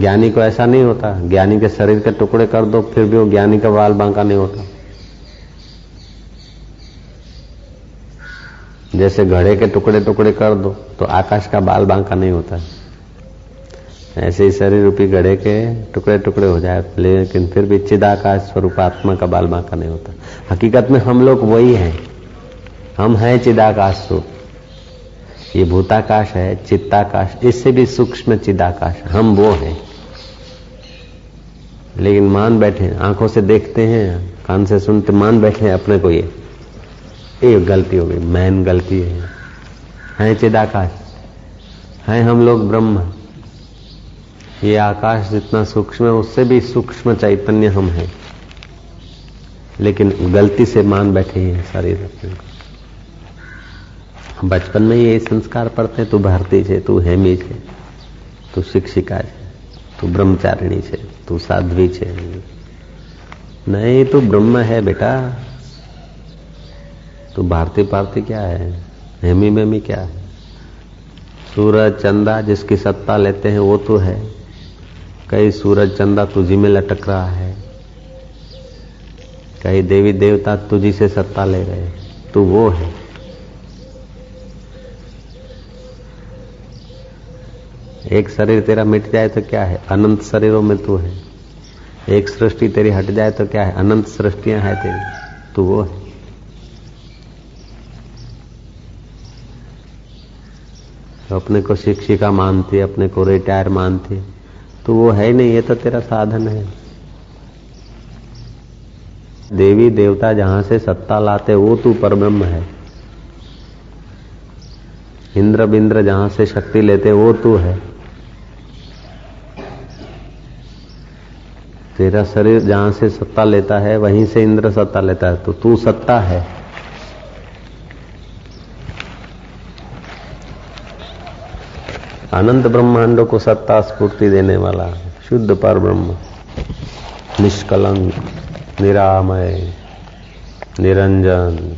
ज्ञानी को ऐसा नहीं होता। ज्ञानी के शरीर के टुकड़े कर दो, फिर भी वो ज्ञानी का बाल बांका नहीं होता। जैसे घड़े के टुकड़े टुकड़े कर दो तो आकाश का बाल बांका नहीं होता। ऐसे ही शरीर रूपी घड़े के टुकड़े टुकड़े हो जाए, लेकिन फिर भी चिदाकाश स्वरूप आत्मा का बाल बांका नहीं होता। हकीकत में हम लोग वही हैं। हम हैं चिदाकाश स्वरूप। ये भूताकाश है, चित्ताकाश, इससे भी सूक्ष्म चिदाकाश। हम वो हैं। लेकिन मान बैठे आँखों से देखते हैं, कान से सुनते, मान बैठे अपने को ये। ये गलती हो गई, मैन गलती है। है चिदाकाश, है हम लोग ब्रह्म। ये आकाश जितना सूक्ष्म है, उससे भी सूक्ष्म चैतन्य हम हैं। लेकिन गलती से मान बैठे हैं शरीर अपने को। बचपन में ये संस्कार पढ़ते हैं तू भारती छे, तू हेमी छे, तू शिक्षिका छे, तू ब्रह्मचारिणी छे। तू साध्वी छे। नहीं, तू ब्रह्म है बेटा। तो भारती पारती क्या है? हेमी मेमी क्या है? सूरज चंदा जिसकी सत्ता लेते हैं, वो तो है। कई सूरज चंदा तुझी में लटक रहा है। कई देवी देवता तुझी से सत्ता ले रहे तू वो है। एक शरीर तेरा मिट जाए तो क्या है? अनंत शरीरों में तू है। एक सृष्टि तेरी हट जाए तो क्या है? अनंत सृष्टियाँ है तेरी। तू वो है। तो अपने को शिक्षिका मानती, अपने को रिटायर मानती। तो वो है ही नहीं, ये तो तेरा साधन है। देवी, देवता जहाँ से सत्ता लाते, वो तू परब्रह्म है। इंद्र बिंद्र जहाँ से शक्ति लेते, वो तू है। तेरा शरीर जहाँ से सत्ता लेता है, वहीं से इंद्र सत्ता लेता है तो तू सत्ता है। अनंत ब्रह्मांडों को सत्ता स्फूर्ति देने वाला, शुद्ध पर ब्रह्म निष्कलंक, निरामय, निरंजन,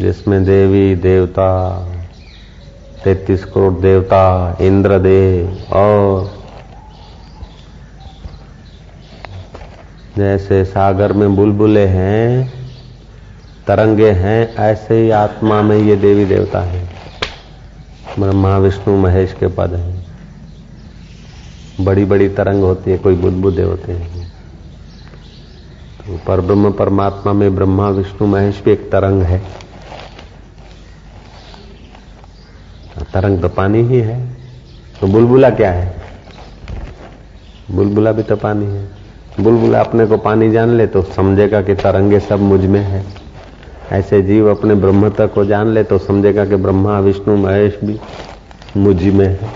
जिसमें देवी, देवता, तैतीस करोड़ देवता इंद्रदेव और जैसे सागर में बुलबुले हैं, तरंगे हैं, ऐसे ही आत्मा में ये देवी देवता है। ब्रह्मा विष्णु महेश के पद हैं। बड़ी बड़ी तरंग होती है, कोई बुद्धबुद्धे होते हैं। तो पर ब्रह्म परमात्मा में ब्रह्मा, विष्णु, महेश भी एक तरंग है। तरंग तो पानी ही है। तो बुलबुला क्या है? बुलबुला भी तो पानी है। बुलबुला अपने को पानी जान ले तो समझेगा कि तरंगे सब मुझमें है। ऐसे जीव अपने ब्रह्मता को जान ले तो समझेगा कि ब्रह्मा, विष्णु, महेश भी मुझमें है।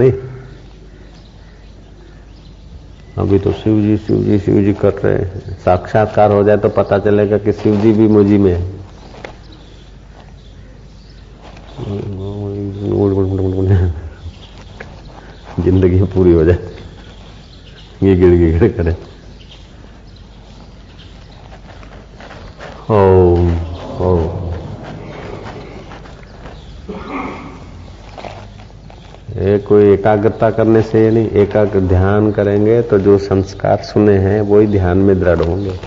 नहीं? अभी तो शिव जी शिव जी शिव जी कर रहे हैं। साक्षात्कार हो जाए तो पता चलेगा कि शिव जी भी मुझी में है। ज़िंदगी पूरी हो जाए। ये गिड़ गिड़ करे ओम ये कोई एकाग्रता करने से नहीं, एकाग्र ध्यान करेंगे तो जो संस्कार सुने हैं, वही ध्यान में दृढ़ होंगे।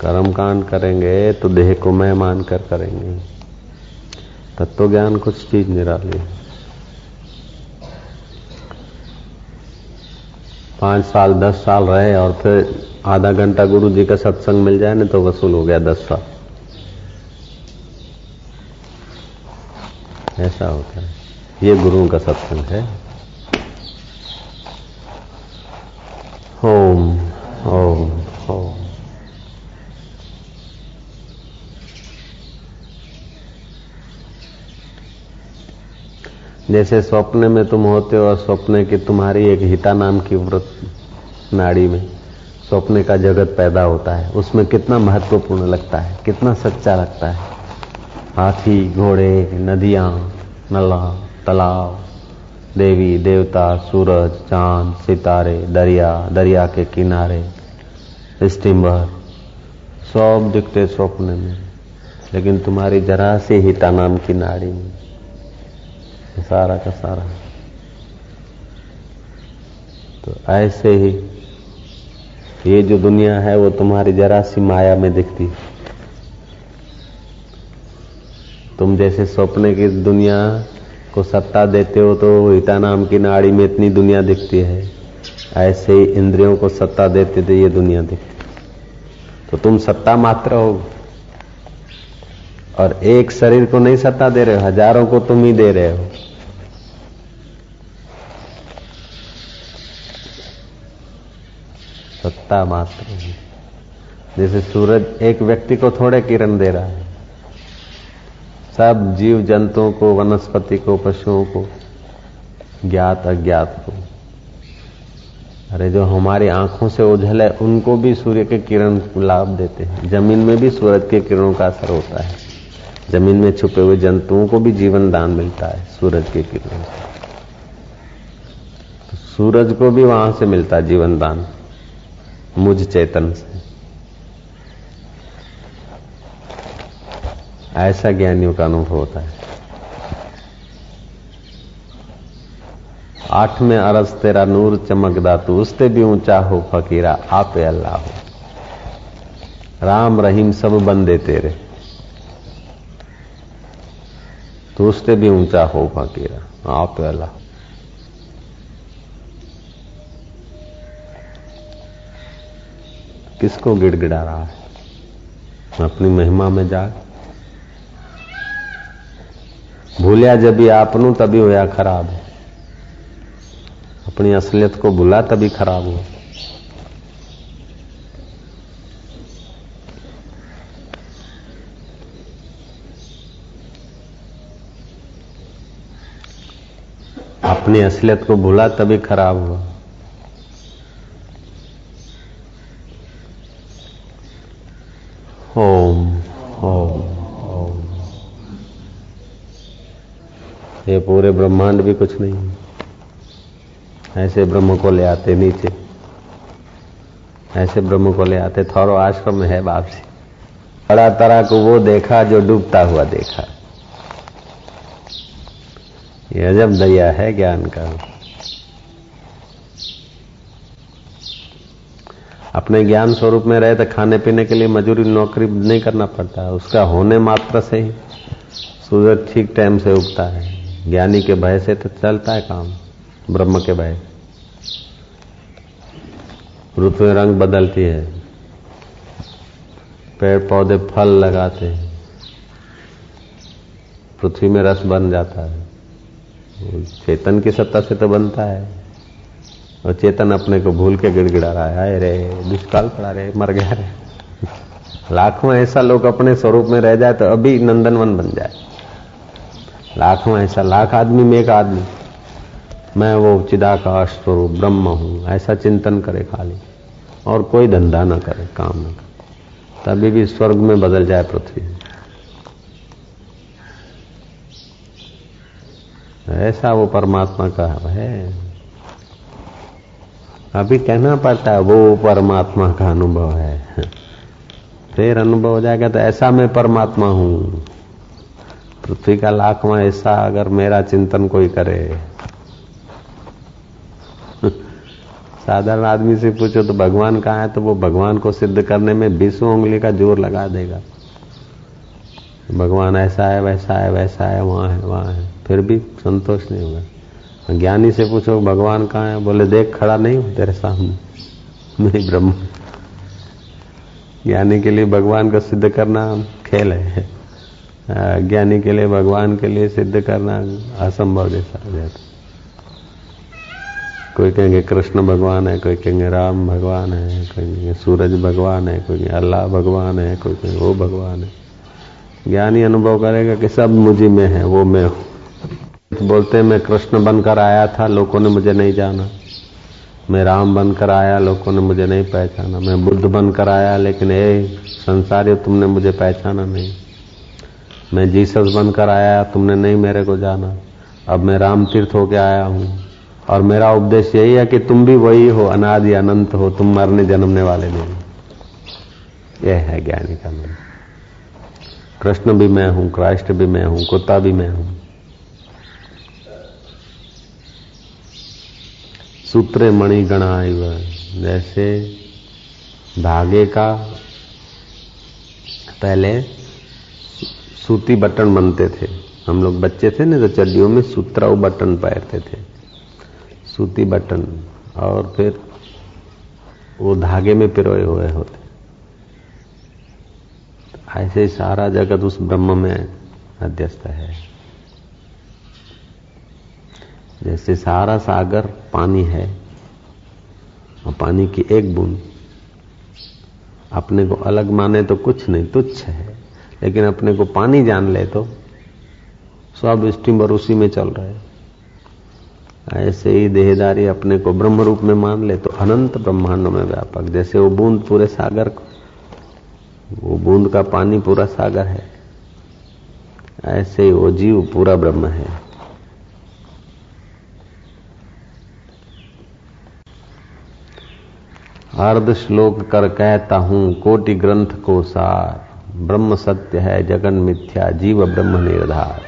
कर्मकांड करेंगे तो देह को मैं मानकर करेंगे। तत्व ज्ञान कुछ चीज़ निराली है। पाँच साल, दस साल रहे और फिर आधा घंटा गुरु जी का सत्संग मिल जाए ना तो वसूल हो गया दस साल। ऐसा होता है। ये गुरुओं का सत्संग है। ओम ओम ओम। जैसे स्वप्न में तुम होते हो और स्वप्न की तुम्हारी एक हिता नाम की व्रत नाड़ी में स्वप्न का जगत पैदा होता है। उसमें कितना महत्वपूर्ण लगता है, कितना सच्चा लगता है। हाथी, घोड़े, नदियाँ, नला, तालाब, देवी, देवता, सूरज, चाँद, सितारे, दरिया दरिया के किनारे स्टीमर सब दिखते स्वप्न में। लेकिन तुम्हारी जरा सी हिता नाम की नाड़ी में सारा का सारा। तो ऐसे ही ये जो दुनिया है, वो तुम्हारी जरा सी माया में दिखती। तुम जैसे सपने की दुनिया को सत्ता देते हो तो ईटा नाम की नाड़ी में इतनी दुनिया दिखती है। ऐसे ही इंद्रियों को सत्ता देते थे ये दुनिया दिखती। तो तुम सत्ता मात्र हो। और एक शरीर को नहीं सत्ता दे रहे हो, हज़ारों को तुम ही दे रहे हो। सत्ता मात्र है। जैसे सूरज एक व्यक्ति को थोड़े किरण दे रहा है। सब जीव जंतुओं को, वनस्पति को, पशुओं को, ज्ञात अज्ञात को। अरे जो हमारी आँखों से ओझल है, उनको भी सूर्य के किरण लाभ देते हैं। ज़मीन में भी सूरज के किरणों का असर होता है। ज़मीन में छुपे हुए जंतुओं को भी जीवन दान मिलता है, सूरज के किरणों से। तो सूरज को भी वहाँ से मिलता है जीवन दान। मुझ चेतन से। ऐसा ज्ञानियों का अनुभव होता है। आठ में अरस तेरा नूर चमकदा तू, उससे भी ऊँचा हो फकीरा, आपे अल्लाह हो। राम रहीम सब बंदे तेरे। तो उससे भी ऊँचा हो फकीरा, आप अल्लाह किसको गिड़गिड़ा रहा है? अपनी महिमा में जा भूलिया जब भी आपनू, तभी होया खराब है। अपनी असलियत को भूला, तभी खराब हो। अपनी असलियत को भूला, तभी खराब हुआ ओम ओम ओम ये पूरे ब्रह्मांड भी कुछ नहीं ऐसे ब्रह्म को ले आते नीचे। ऐसे ब्रह्म को ले आते, थौरो आश्रम में है बाप से। बड़ा तरह को वो देखा जो डूबता हुआ देखा। ये अजब दया है ज्ञान का। अपने ज्ञान स्वरूप में रहे तो खाने पीने के लिए मजूरी नौकरी नहीं करना पड़ता। उसका होने मात्र से ही सूरज ठीक टाइम से उगता है। ज्ञानी के भय से तो चलता है काम, ब्रह्म के भय। ऋतु रंग बदलती है। पेड़ पौधे फल लगाते हैं। पृथ्वी में रस बन जाता है। चेतन की सत्ता से तो बनता है। और चेतन अपने को भूल के गिड़गिड़ा रहा है आए रे, दुष्काल पड़ा रे, मर गया रे। लाखों ऐसा लोग अपने स्वरूप में रह जाए तो अभी नंदनवन बन जाए। लाखों ऐसा, लाख आदमी में एक आदमी। मैं वो चिदाकाश स्वरूप, ब्रह्म हूँ, ऐसा चिंतन करे खाली। और कोई धंधा ना करे, काम ना करे। तभी भी स्वर्ग में बदल जाए पृथ्वी। ऐसा वो परमात्मा का है। अभी कहना पड़ता है, वो परमात्मा का अनुभव है। फिर अनुभव हो जाएगा तो ऐसा मैं परमात्मा हूँ। पृथ्वी का लाखवा ऐसा अगर मेरा चिंतन कोई करे। साधारण आदमी से पूछो तो भगवान कहाँ है तो वो भगवान को सिद्ध करने में बीसों उंगली का ज़ोर लगा देगा। भगवान ऐसा है, वैसा है वैसा है, वहाँ है वहाँ है। फिर भी संतोष नहीं होगा। ज्ञानी से पूछो, भगवान कहाँ है? बोले, देख, खड़ा नहीं हूँ तेरे सामने। मैं ब्रह्म। ज्ञानी के लिए भगवान को सिद्ध करना खेल है। ज्ञानी के लिए, भगवान के लिए सिद्ध करना असंभव जैसा हो जाता कोई कहेंगे, कृष्ण भगवान है, कोई कहेंगे, राम भगवान है, कोई कहेंगे, सूरज भगवान है, कोई कहेंगे, अल्लाह भगवान है, कोई कहेंगे, वो भगवान है। ज्ञानी अनुभव करेगा कि सब मुझे में है, वो मैं हूँ। बोलते हैं, मैं कृष्ण बनकर आया था, लोगों ने मुझे नहीं जाना। मैं राम बनकर आया, लोगों ने मुझे नहीं पहचाना। मैं बुद्ध बनकर आया, लेकिन ए, संसारी तुमने मुझे पहचाना नहीं। मैं जीसस बनकर आया, तुमने नहीं मेरे को जाना। अब मैं राम तीर्थ होके आया हूँ। और मेरा उपदेश यही है कि तुम भी वही हो, अनादि अनंत हो, तुम मरने जन्मने वाले नहीं। यह है ज्ञानी का नाम। कृष्ण भी मैं हूँ, क्राइस्ट भी मैं हूँ, कुत्ता भी मैं हूँ। सूत्रे मणि गणाय जैसे धागे का पहले सूती बटन बनते थे। हम लोग बच्चे थे ना तो चड्डियों में सूत्राऊ बटन पहनते थे। सूती बटन, और फिर वो धागे में पिरोए हुए होते। ऐसे सारा जगत उस ब्रह्म में अध्यस्त है। जैसे सारा सागर पानी है और पानी की एक बूंद। अपने को अलग माने तो कुछ नहीं, तुच्छ है। लेकिन अपने को पानी जान ले तो सब स्टीमर उसी में चल रहे ऐसे ही देहदारी अपने को ब्रह्म रूप में मान ले तो अनंत ब्रह्मांडों में व्यापक। जैसे वो बूंद पूरे सागर को, वो बूंद का पानी पूरा सागर है। ऐसे ही वो जीव पूरा ब्रह्म है। अर्ध श्लोक कर कहता हूँ, कोटि ग्रंथ को सार। ब्रह्म सत्य है, जगन मिथ्या, जीव ब्रह्म निर्धार।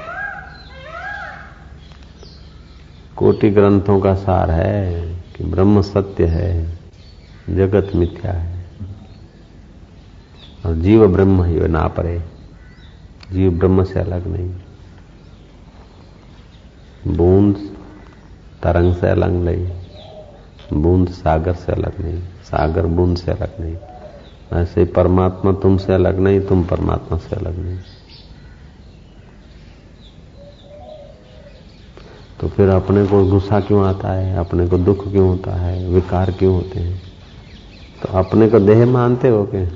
कोटि ग्रंथों का सार है कि ब्रह्म सत्य है, जगत मिथ्या है। और जीव ब्रह्म ही ना परे। जीव ब्रह्म से अलग नहीं। बूंद तरंग से अलग नहीं। बूंद सागर से अलग नहीं। सागर बूंद से अलग नहीं। ऐसे परमात्मा तुमसे अलग नहीं, तुम परमात्मा से अलग नहीं। तो फिर अपने को गुस्सा क्यों आता है? अपने को दुख क्यों होता है? विकार क्यों होते हैं? तो अपने को देह मानते हो क्या?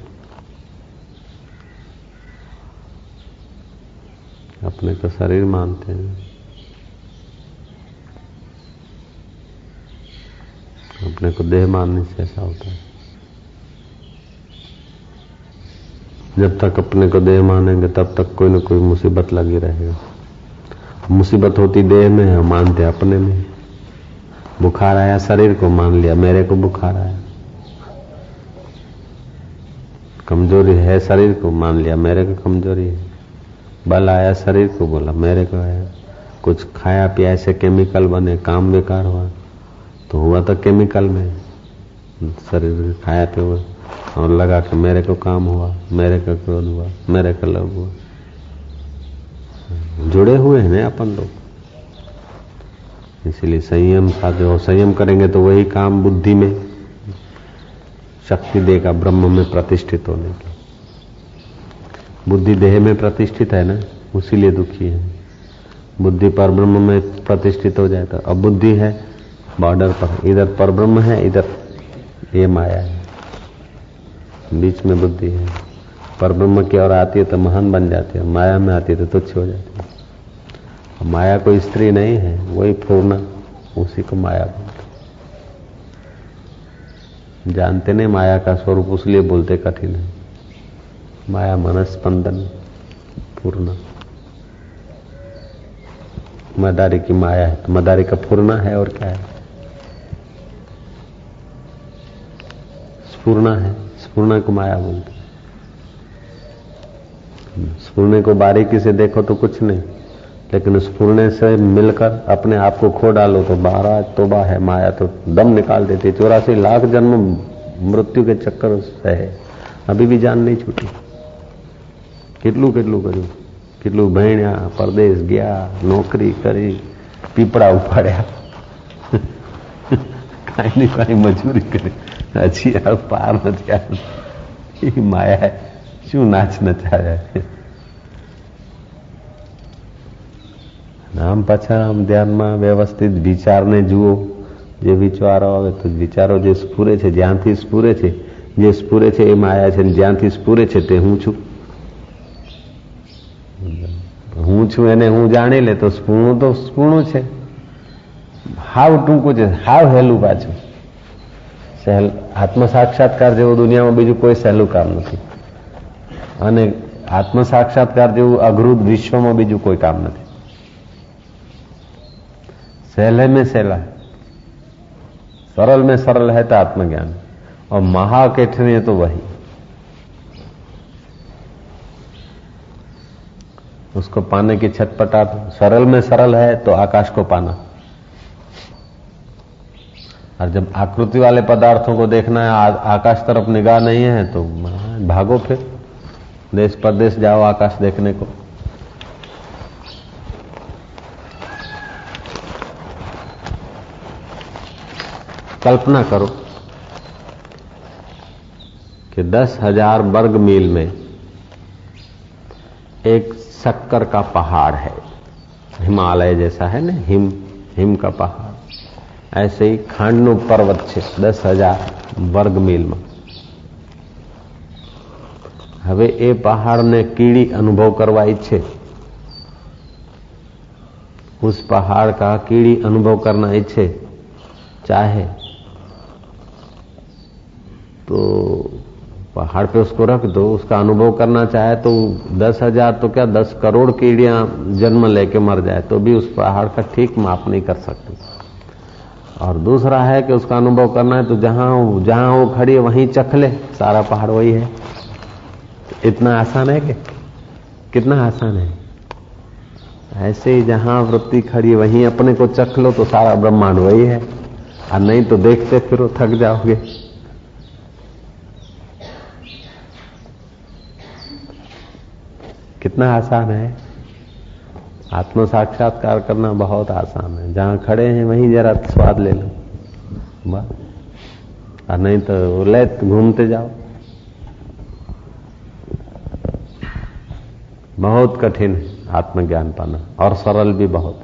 अपने को शरीर मानते हैं। अपने को देह मानने से ऐसा होता है। जब तक अपने को देह मानेंगे, तब तक कोई ना कोई मुसीबत लगी रहेगा। मुसीबत होती देह में है मानते अपने में। बुखार आया, शरीर को मान लिया, मेरे को बुखार आया। कमज़ोरी है, शरीर को मान लिया, मेरे को कमज़ोरी है। बल आया, शरीर को बोला, मेरे को आया। कुछ खाया, पिया, ऐसे केमिकल बने, काम बेकार हुआ। तो हुआ तो केमिकल में। शरीर खाया पिया और लगा कि मेरे को काम हुआ, मेरे का क्रोध हुआ, मेरे का लव हुआ। जुड़े हुए हैं अपन लोग। इसलिए संयम सा जो संयम करेंगे तो वही काम बुद्धि में, शक्ति देगा ब्रह्म में प्रतिष्ठित होने की बुद्धि देह में प्रतिष्ठित है ना उसीलिए दुखी है। बुद्धि पर ब्रह्म में प्रतिष्ठित हो जाए तो अब बुद्धि है बॉर्डर पर। इधर पर ब्रह्म है, इधर ये माया है। बीच में बुद्धि है। पर ब्रह्म की ओर आती है तो महान बन जाती है। माया में आती है तो तुच्छ हो जाती है। माया कोई स्त्री नहीं है, वही पूर्ण उसी को माया बोलते जानते नहीं माया का स्वरूप, उसलिए बोलते कठिन है। माया मनस्पंदन, पूर्ण। मदारी की माया है तो मदारी का पूर्णा है और क्या है? स्पूर्णा है स्पूर्णा को माया बोलते स्पूर्णे को बारीकी से देखो तो कुछ नहीं लेकिन स्पूर्णे से मिलकर अपने आप को खो डालो तो बारह तोबा है माया तो दम निकाल देती चौरासी लाख जन्म मृत्यु के चक्कर से है अभी भी जान नहीं छूटी કેટલું કેટલું કર્યું કેટલું ભણ્યા પરદેશ ગયા નોકરી કરી પીપળા ઉપાડ્યા કાંઈ ને કાંઈ મજૂરી કરી હજી આ પાર નથી એ માયા શું નાચ નચાયા આમ પાછા આમ ધ્યાનમાં વ્યવસ્થિત વિચારને જુઓ જે વિચારો આવે તો વિચારો જે સ્ફુરે છે જ્યાંથી સ્ફુરે છે જે સ્ફુરે છે એ માયા છે જ્યાંથી સ્ફુરે છે તે હું છું હું છું એને હું જાણી લે તો સ્પૂર્ણું તો સ્પૂર્ણું છે હાવ ટૂંકું છે હાવ હેલું પાછું સહેલ આત્મ સાક્ષાત્કાર જેવું દુનિયામાં બીજું કોઈ સહેલું કામ નથી અને આત્મ સાક્ષાત્કાર જેવું અઘરું વિશ્વમાં બીજું કોઈ કામ નથી सहले में सहला सरल में सरल है तो आत्मज्ञान और महाकेठनीय तो वही उसको पाने की छटपटाट सरल में सरल है तो आकाश को पाना और जब आकृति वाले पदार्थों को देखना है आ, आकाश तरफ़ निगाह नहीं है तो भागो फिर। देश परदेश जाओ आकाश देखने को। कल्पना करो कि दस हज़ार वर्ग मील में एक शक्कर का पहाड़ है। हिमालय जैसा है ना हिम हिम का पहाड़। ऐसे ही खांडनु पर्वत છે દસ હજાર વર્ગ મિલમાં હવે એ પહાડને કીડી अनुभव करवा इच्छे उस पहाड़ का कीड़ी अनुभव करना इच्छे चाहे तो पहाड़ पे उसको रख दो उसका अनुभव करना चाहे तो दस हजार तो क्या दस करोड़ कीड़ियां जन्म लेके मर जाए तो भी उस पहाड़ का ठीक माप नहीं कर सकती और दूसरा है कि उसका अनुभव करना है तो जहाँ जहाँ वो खड़ी है, वहीं चख ले। सारा पहाड़ वही है। इतना आसान है कि? कितना आसान है? ऐसे ही जहाँ वृत्ति खड़ी है, वहीं अपने को चख लो तो सारा ब्रह्मांड वही है। और नहीं तो देखते फिर, थक जाओगे। कितना आसान है? आत्म साक्षात्कार करना बहुत आसान है। जहाँ खड़े हैं, वहीं जरा स्वाद ले लो। और नहीं तो ले घूमते जाओ। बहुत कठिन है आत्मज्ञान पाना, और सरल भी बहुत।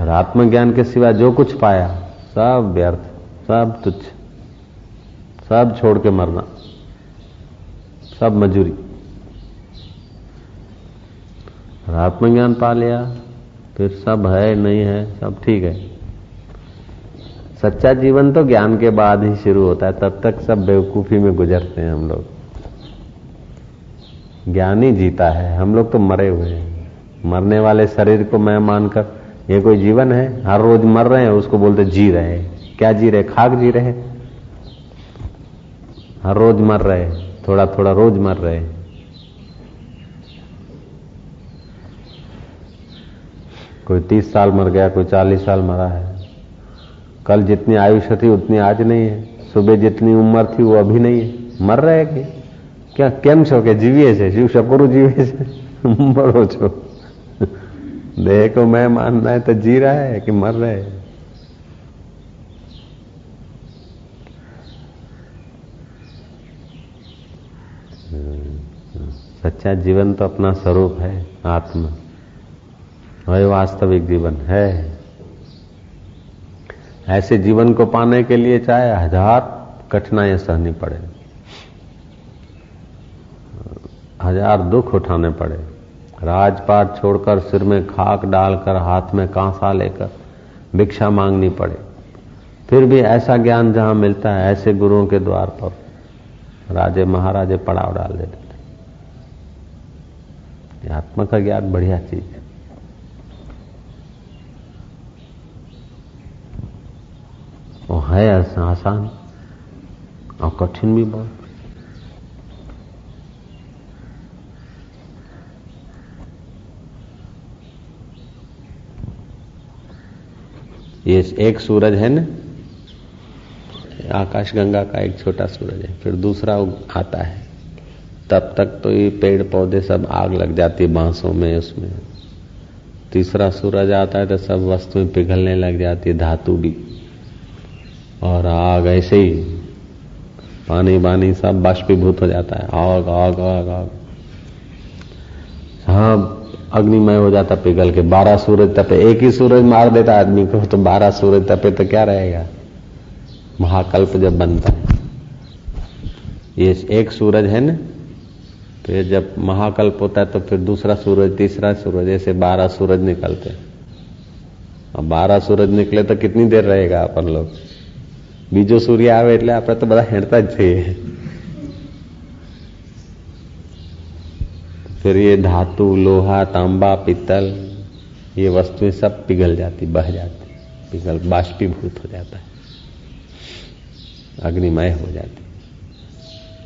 और आत्मज्ञान के सिवा जो कुछ पाया, सब व्यर्थ, सब तुच्छ, सब छोड़ के मरना, सब मजूरी। और आत्मज्ञान पा लिया, फिर सब है, नहीं है, सब ठीक है। सच्चा जीवन तो ज्ञान के बाद ही शुरू होता है, तब तक सब बेवकूफ़ी में गुजरते हैं हम लोग। ज्ञान ही जीता है, हम लोग तो मरे हुए हैं। मरने वाले शरीर को मैं मानकर, ये कोई जीवन है? हर रोज मर रहे हैं, उसको बोलते जी रहे हैं। क्या जी रहे? खाक जी रहे हर रोज मर रहे थोड़ा थोड़ा रोज मर रहे कोई तीस साल मर गया कोई चालीस साल मरा है कल जितनी आयुष्य थी उतनी आज नहीं है सुबह जितनी उम्र थी वो अभी नहीं है मर रहे कि क्या કેમ છો કે જીવીએ છે શિવ શકુરુ જીવે છે મરો છો देह को मैं मानना है तो जी रहा है कि मर रहे सच्चा जीवन तो अपना स्वरूप है आत्मा वही वास्तविक जीवन है। ऐसे जीवन को पाने के लिए चाहे हज़ार कठिनाइयाँ सहनी पड़े। हज़ार दुख उठाने पड़े। राजपाट छोड़कर सिर में खाक डालकर, हाथ में कांसा लेकर भिक्षा मांगनी पड़े। फिर भी ऐसा ज्ञान जहाँ मिलता है, ऐसे गुरुओं के द्वार पर राजे महाराजे पड़ाव डाल देते आत्मा का ज्ञान बढ़िया चीज़ है आसान और कठिन भी बहुत ये एक सूरज है ना? आकाश गंगा का एक छोटा सूरज है, फिर दूसरा आता है। तब तक तो ये पेड़ पौधे सब आग लग जाती है बांसों में, उसमें। तीसरा सूरज आता है तो सब वस्तुएँ पिघलने लग जाती है, धातु भी। और आग ऐसे ही, पानी बानी सब बाष्पीभूत हो जाता है। आग आग आग आग। सब अग्निमय हो जाता पिघल के, बारह सूरज तपे, एक ही सूरज मार देता आदमी को तो बारह सूरज तपे तो क्या रहेगा? महाकल्प जब बनता है। ये एक सूरज है ना फिर जब महाकल्प होता है तो फिर दूसरा सूरज, तीसरा सूरज, ऐसे बारह सूरज निकलते हैं। अब बारह सूरज निकले तो कितनी देर रहेगा अपन लोग? बीजो सूर्य આવે એટલે આપણે તો બધા હેડતા જ છીએ फिर ये धातु लोहा तांबा पित्तल ये वस्तुएं सब पिघल जाती बह जाती पिघल बाष्पीभूत हो जाता है अग्निमय हो जाती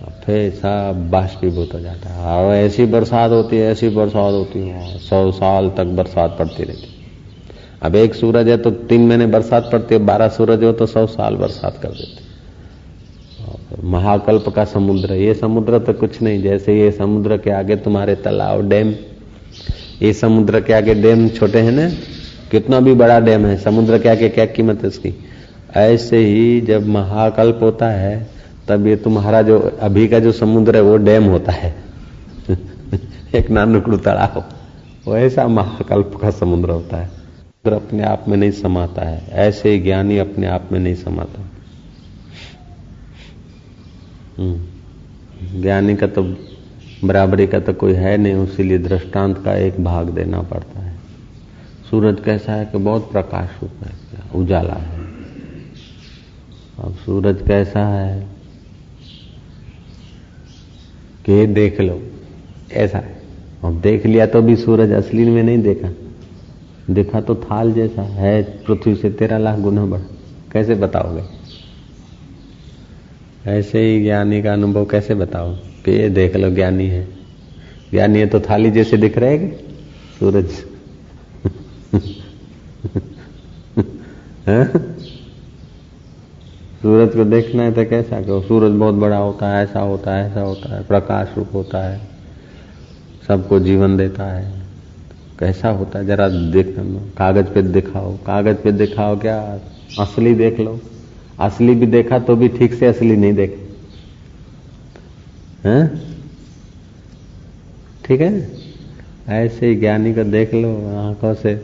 और फिर सब बाष्पीभूत हो जाता है और ऐसी बरसात होती है ऐसी बरसात होती है सौ साल तक बरसात पड़ती रहती अब एक सूरज है तो तीन महीने बरसात पड़ती है, बारह सूरज हो तो सौ साल बरसात कर देते महाकल्प का समुद्र, ये समुद्र तो कुछ नहीं, जैसे ये समुद्र के आगे तुम्हारे तालाब, डैम, ये समुद्र के आगे डैम छोटे हैं ना, कितना भी बड़ा डैम है, समुद्र के आगे क्या कीमत है उसकी ऐसे ही जब महाकल्प होता है, तब ये तुम्हारा जो, अभी का जो समुद्र है, वो डैम होता है। एक नानुकड़ू तड़ाव वो ऐसा महाकल्प का समुद्र होता है। समुद्र अपने आप में नहीं समाता है। ऐसे ज्ञानी अपने आप में नहीं समाता। हम्म। ज्ञानी का तो बराबरी का तो कोई है नहीं, उसीलिए दृष्टांत का एक भाग देना पड़ता है। सूरज कैसा है कि बहुत प्रकाश होता है, उजाला है। अब सूरज कैसा है कि देख लो, ऐसा अब देख लिया तो भी सूरज असली में नहीं देखा। देखा तो थाल जैसा है, पृथ्वी से तेरह लाख गुना बड़ा कैसे बताओगे? ऐसे ही ज्ञानी का अनुभव कैसे बताओ? कि ये देख लो, ज्ञानी है। ज्ञानी है तो थाली जैसे दिख रहे हैं सूरज। सूरज को देखना है तो कैसा कहो सूरज बहुत बड़ा होता है, ऐसा होता है, ऐसा होता है, प्रकाश रूप होता है, सबको जीवन देता है। कैसा होता है? जरा देख कागज़ पे दिखाओ। कागज़ पे दिखाओ क्या? असली देख लो। असली भी देखा तो भी ठीक से असली नहीं देखे। हैं? ठीक है? ऐसे ही ज्ञानी को देख लो, आँखों से,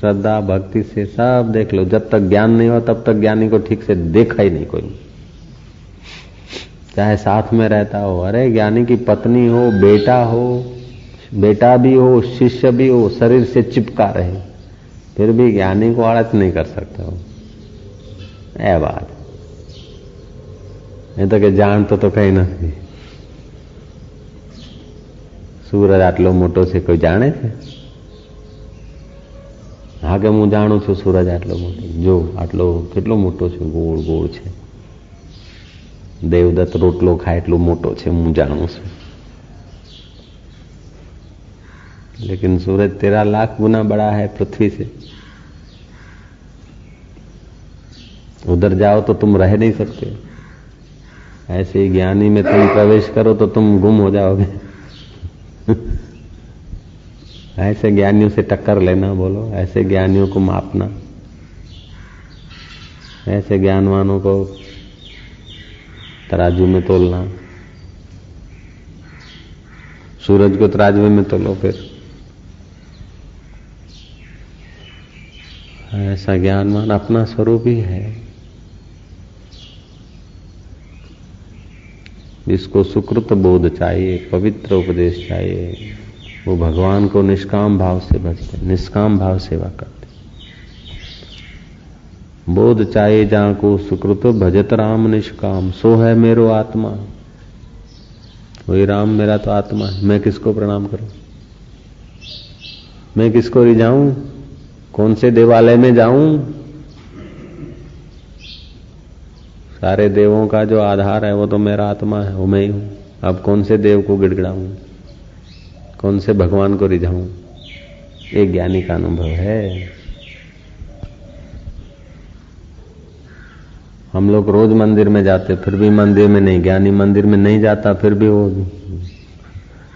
श्रद्धा, भक्ति से सब देख लो। जब तक ज्ञान नहीं हो तब तक ज्ञानी को ठीक से देखा ही नहीं कोई। चाहे साथ में रहता हो। अरे, ज्ञानी की पत्नी हो, बेटा हो बेटा भी हो शिष्य भी हो शरीर से चिपका रहे फिर भी ज्ञानी को आड़त नहीं कर सकता हो એ વાત એ તો કે જાણતો તો કઈ નથી સૂરજ આટલો મોટો છે કોઈ જાણે છે હા કે હું જાણું છું સૂરજ આટલો મોટો જો આટલો કેટલો મોટો છે ગોળ ગોળ છે દેવદત્ત રોટલો ખાય એટલો મોટો છે હું જાણું છું लेकिन सूरज तेरह लाख गुना बड़ा है पृथ्वी से। उधर जाओ तो तुम रह नहीं सकते। ऐसे ही ज्ञानी में तुम प्रवेश करो तो तुम गुम हो जाओगे। ऐसे ज्ञानियों से टक्कर लेना बोलो, ऐसे ज्ञानियों को मापना। ऐसे ज्ञानवानों को तराजू में तोलना। सूरज को तराजू में तोलो फिर। ऐसा ज्ञानवान अपना स्वरूप ही है। जिसको सुकृत बोध चाहिए, पवित्र उपदेश चाहिए, वो भगवान को निष्काम भाव से भजते, निष्काम भाव सेवा करते। बोध चाहिए जहाँ को सुकृत भजत राम निष्काम, सो है मेरो आत्मा। वही राम मेरा तो आत्मा है, मैं किसको प्रणाम करूँ? मैं किसको रिझाऊं? कौन से देवालय में जाऊँ? सारे देवों का जो आधार है, वो तो मेरा आत्मा है, वो मैं ही हूँ। अब कौन से देव को गिड़गिड़ाऊं? कौन से भगवान को रिझाऊं? एक ज्ञानी का अनुभव है। हम लोग रोज मंदिर में जाते, फिर भी मंदिर में नहीं, ज्ञानी मंदिर में नहीं जाता, फिर भी वो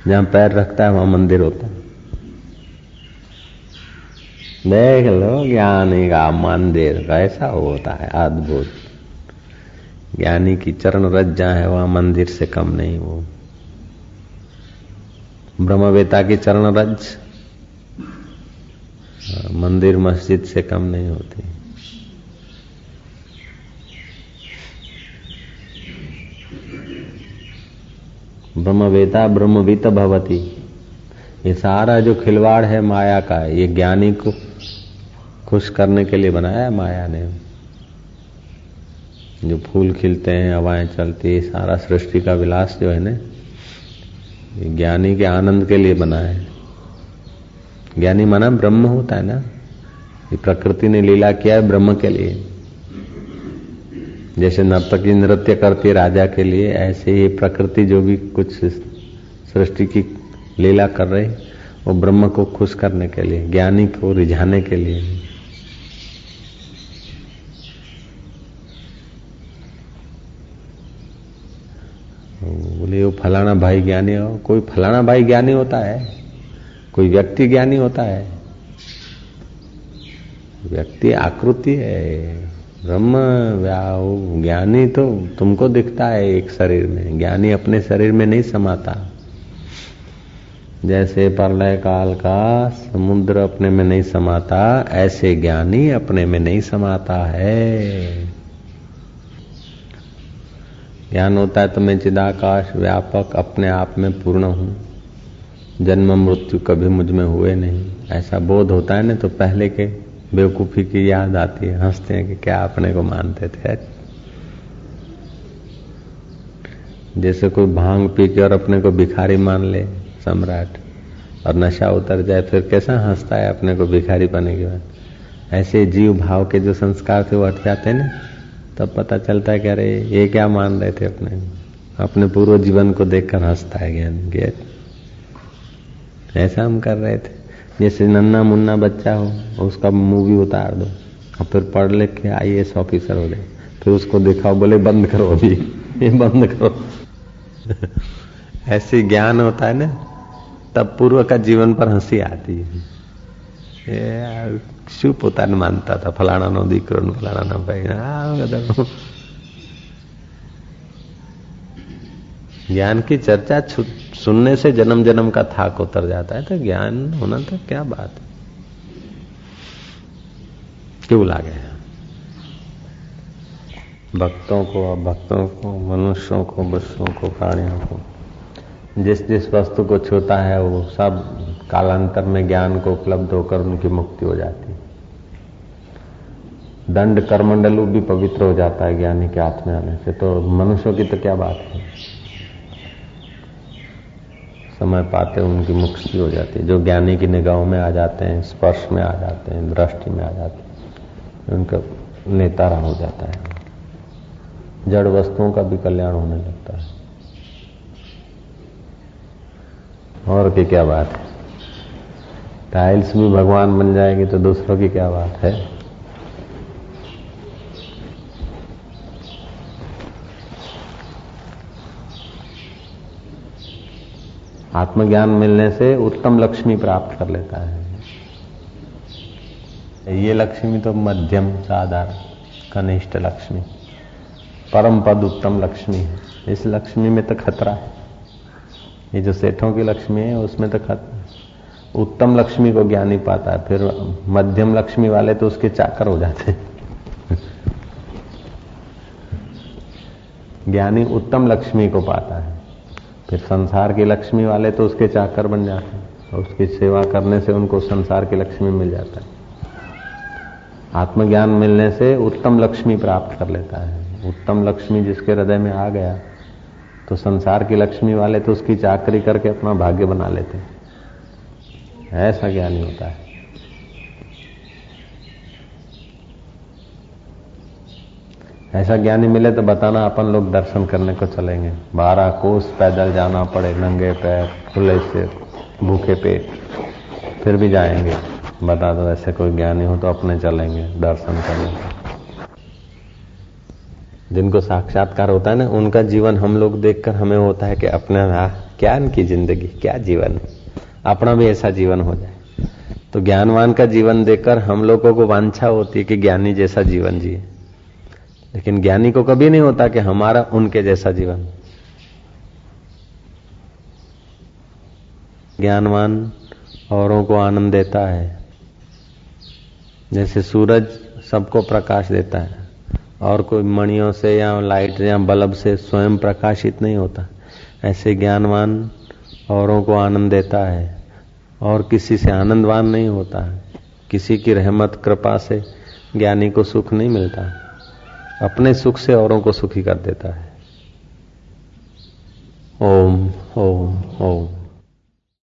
जहाँ पैर रखता है, वहाँ मंदिर होता है। देख लो ज्ञानी का मंदिर कैसा होता है, अद्भुत। ज्ञानी की चरण रज जहाँ है, वहाँ मंदिर से कम नहीं वो। ब्रह्मवेता की चरण रज, मंदिर मस्जिद से कम नहीं होती। ब्रह्मवेता ब्रह्मवित भवती। ये सारा जो खिलवाड़ है माया का, ये ज्ञानी को खुश करने के लिए बनाया है माया ने। जो फूल खिलते हैं, हवाएँ चलती है, सारा सृष्टि का विलास जो है ना ज्ञानी के आनंद के लिए बना है। ज्ञानी माना ब्रह्म होता है ना। ये प्रकृति ने लीला किया है ब्रह्म के लिए। जैसे नर्तकी नृत्य करती राजा के लिए, ऐसे ही प्रकृति जो भी कुछ सृष्टि की लीला कर रही, वो ब्रह्म को खुश करने के लिए, ज्ञानी को रिझाने के लिए। फलाना भाई ज्ञानी हो, कोई फलाना भाई ज्ञानी होता है, कोई व्यक्ति ज्ञानी होता है। व्यक्ति आकृति है, ब्रह्म ज्ञानी तो तुमको दिखता है एक शरीर में, ज्ञानी अपने शरीर में नहीं समाता। जैसे प्रलय काल का समुद्र अपने में नहीं समाता, ऐसे ज्ञानी अपने में नहीं समाता है। ज्ञान होता है तो मैं चिदाकाश व्यापक अपने आप में पूर्ण हूँ। जन्म मृत्यु कभी मुझमें हुए नहीं। ऐसा बोध होता है ना तो पहले के बेवकूफ़ी की याद आती है, हँसते हैं कि क्या अपने को मानते थे। जैसे कोई भाँग पी के और अपने को भिखारी मान ले, सम्राट, और नशा उतर जाए, फिर कैसा हंसता है अपने को भिखारी पाने के बाद? ऐसे जीव भाव के जो संस्कार थे वो हट जाते हैं ना। तब पता चलता है कि अरे, ये क्या मान रहे थे अपने? अपने पूर्व जीवन को देखकर हंसता है ज्ञान ऐसा हम कर रहे थे। जैसे नन्ना मुन्ना बच्चा हो, उसका मूवी उतार दो। और फिर पढ़ लिख के आई एस ऑफिसर हो जाए फिर उसको दिखाओ, बोले, बंद करो अभी। ये बंद करो। ऐसे ज्ञान होता है ना, तब पूर्व का जीवन पर हँसी आती है। શું પોતાને માનતા હતા ફલાણાનો દીકરો ફલાણાના ભાઈ ज्ञान की चर्चा सुनने से जन्म जन्म का थाक उतर जाता है तो ज्ञान होना तो क्या बात है क्यों लागे भक्तों को अभक्तों को मनुष्यों को बसों को प्राणियों को जिस जिस वस्तु को छूता है वो सब कालांतर में ज्ञान को उपलब्ध होकर उनकी मुक्ति हो जाती है। दंड कर्मंडलू भी पवित्र हो जाता है ज्ञानी के हाथ में आने से तो मनुष्यों की तो क्या बात है? समय पाते उनकी मुक्ति हो जाती है। जो ज्ञानी की निगाहों में आ जाते हैं, स्पर्श में आ जाते हैं, दृष्टि में आ जाते हैं, उनका नेतारा हो जाता है। जड़ वस्तुओं का भी कल्याण होने लगता है। और की क्या बात है? टाइल्स भी भगवान बन जाएगी तो दूसरों की क्या बात है? आत्मज्ञान मिलने से उत्तम लक्ष्मी प्राप्त कर लेता है। ये लक्ष्मी तो मध्यम, साधारण, कनिष्ठ लक्ष्मी। परम पद उत्तम लक्ष्मी है। इस लक्ष्मी में तो खतरा है। ये जो सेठों की लक्ष्मी है, उसमें तो खतरा उत्तम लक्ष्मी को ज्ञानी पाता है फिर मध्यम लक्ष्मी वाले तो उसके चाकर हो जाते हैं। ज्ञानी उत्तम लक्ष्मी को पाता है, फिर संसार की लक्ष्मी वाले तो उसके चाकर बन जाते हैं, और उसकी सेवा करने से उनको संसार की लक्ष्मी मिल जाता है। आत्मज्ञान मिलने से उत्तम लक्ष्मी प्राप्त कर लेता है। उत्तम लक्ष्मी जिसके हृदय में आ गया तो संसार की लक्ष्मी वाले तो उसकी चाकरी करके अपना भाग्य बना लेते हैं। ऐसा ज्ञानी होता। है ऐसा ज्ञानी मिले तो बताना, अपन लोग दर्शन करने को चलेंगे। बारह कोस पैदल जाना पड़े, नंगे पैर, खुले से, भूखे पेट। फिर भी जाएँगे। बता दो, ऐसे कोई ज्ञानी हो तो अपने चलेंगे दर्शन करने। जिनको साक्षात्कार होता है ना, उनका जीवन हम लोग देखकर हमें होता है कि अपने क्या इनकी ज़िंदगी, क्या जीवन? अपना भी ऐसा जीवन हो जाए। तो ज्ञानवान का जीवन देखकर हम लोगों को वांछा होती है कि ज्ञानी जैसा जीवन जिए। लेकिन ज्ञानी को कभी नहीं होता कि हमारा उनके जैसा जीवन। ज्ञानवान औरों को आनंद देता है। जैसे सूरज सबको प्रकाश देता है। और कोई मणियों से या लाइट या बल्ब से स्वयं प्रकाशित नहीं होता। ऐसे ज्ञानवान औरों को आनंद देता है और किसी से आनंदवान नहीं होता है। किसी की रहमत, कृपा से ज्ञानी को सुख नहीं मिलता। अपने सुख से औरों को सुखी कर देता है। ओम ओम ओम।